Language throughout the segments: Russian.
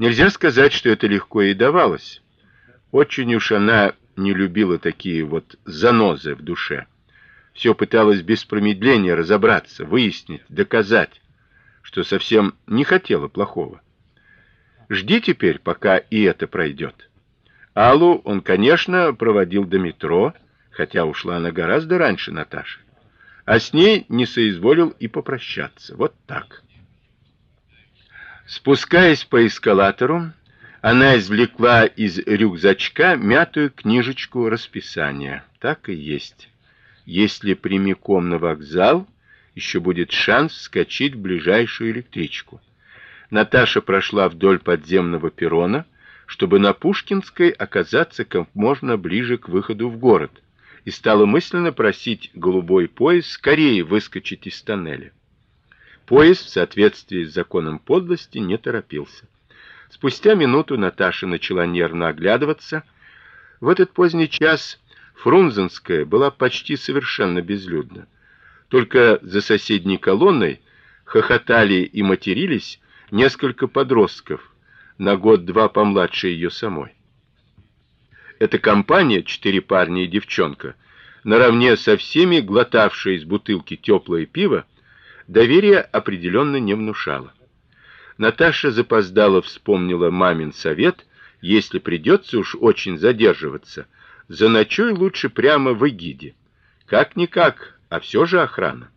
Нельзя сказать, что это легко ей давалось. Очень уж она не любила такие вот занозы в душе. Все пыталась без промедления разобраться, выяснить, доказать, что совсем не хотела плохого. Жди теперь, пока и это пройдет. Аллу он, конечно, проводил до метро, хотя ушла она гораздо раньше Наташи. А с ней не соизволил и попрощаться. Вот так. Спускаясь по эскалатору, она извлекла из рюкзачка мятую книжечку расписания. Так и есть. Если прямиком на вокзал, еще будет шанс скачать в ближайшую электричку. Наташа прошла вдоль подземного перрона, чтобы на Пушкинской оказаться как можно ближе к выходу в город, и стала мысленно просить голубой поезд скорее выскочить из тоннеля. Поезд в соответствии с законом подлости не торопился. Спустя минуту Наташа начала нервно оглядываться. В этот поздний час Фрунзенская была почти совершенно безлюдна. Только за соседней колонной хохотали и матерились несколько подростков, на год-два помладше ее самой. Эта компания, четыре парня и девчонка, наравне со всеми глотавшие из бутылки теплое пиво, доверия определенно не внушала. Наташа запоздала вспомнила мамин совет: если придется уж очень задерживаться, заночуй лучше прямо в Эгиде. Как никак, а все же охрана.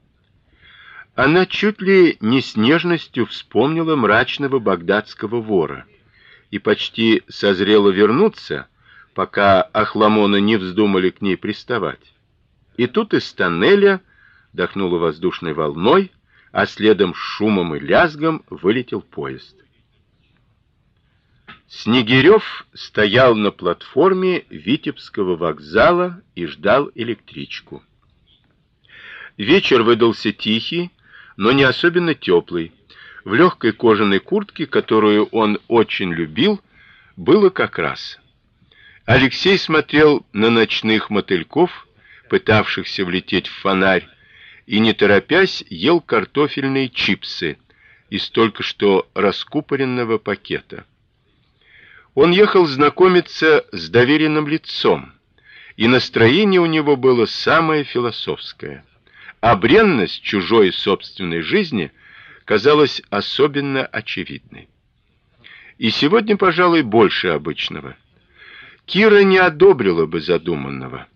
Она чуть ли не с нежностью вспомнила мрачного багдадского вора и почти созрела вернуться, пока охламоны не вздумали к ней приставать. И тут из тоннеля дохнуло воздушной волной, а следом с шумом и лязгом вылетел поезд. Снегирев стоял на платформе Витебского вокзала и ждал электричку. Вечер выдался тихий, но не особенно теплый. В легкой кожаной куртке, которую он очень любил, было как раз. Алексей смотрел на ночных мотыльков, пытавшихся влететь в фонарь, и не торопясь ел картофельные чипсы из только что раскупоренного пакета. Он ехал знакомиться с доверенным лицом, и настроение у него было самое философское. А бренность чужой собственной жизни казалась особенно очевидной. И сегодня, пожалуй, больше обычного. Кира не одобрила бы задуманного,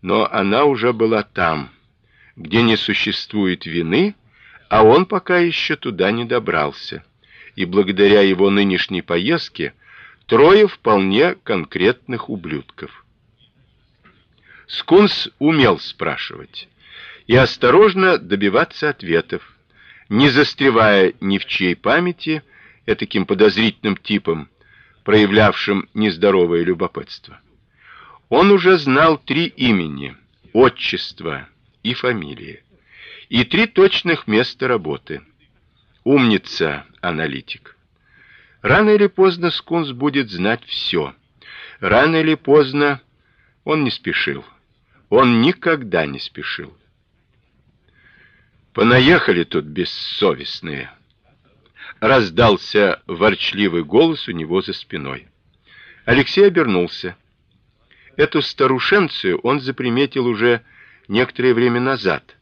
но она уже была там, где не существует вины, а он пока еще туда не добрался. И благодаря его нынешней поездке трое вполне конкретных ублюдков. Скунс умел спрашивать и осторожно добиваться ответов, не застревая ни в чьей памяти этаким подозрительным типом, проявлявшим нездоровое любопытство. Он уже знал три имени, отчества и фамилии, и три точных места работы. Умница, аналитик. Рано или поздно Скунс будет знать все. Рано или поздно он не спешил. Он никогда не спешил. Понаехали тут бессовестные. Раздался ворчливый голос у него за спиной. Алексей обернулся. Эту старушенцию он заприметил уже некоторое время назад.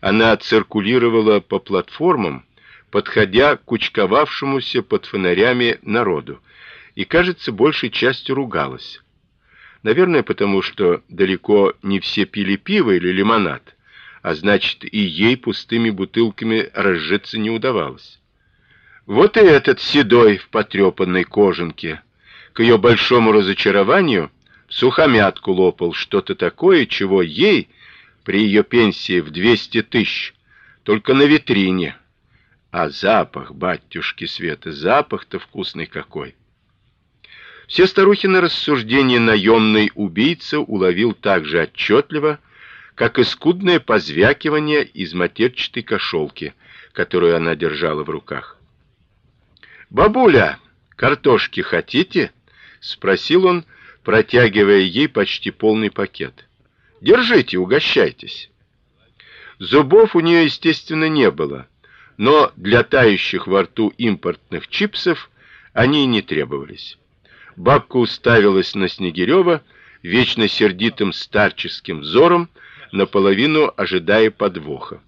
Она циркулировала по платформам, подходя к кучковавшемуся под фонарями народу, и, кажется, большей частью ругалась. Наверное, потому что далеко не все пили пиво или лимонад, а значит, и ей пустыми бутылками разжиться не удавалось. Вот и этот седой в потрепанной кожанке, к ее большому разочарованию, сухомятку лопал что-то такое, чего ей при ее пенсии в двести тысяч только на витрине. А запах, батюшки Света, запах-то вкусный какой. Все старухины рассуждения наемный убийца уловил так же отчетливо, как и скудное позвякивание из матерчатой кошелки, которую она держала в руках. Бабуля, картошки хотите? спросил он, протягивая ей почти полный пакет. Держите, угощайтесь. Зубов у нее, естественно, не было, но для тающих во рту импортных чипсов они и не требовались. Бабка уставилась на Снегирева вечно сердитым старческим взором, наполовину ожидая подвоха.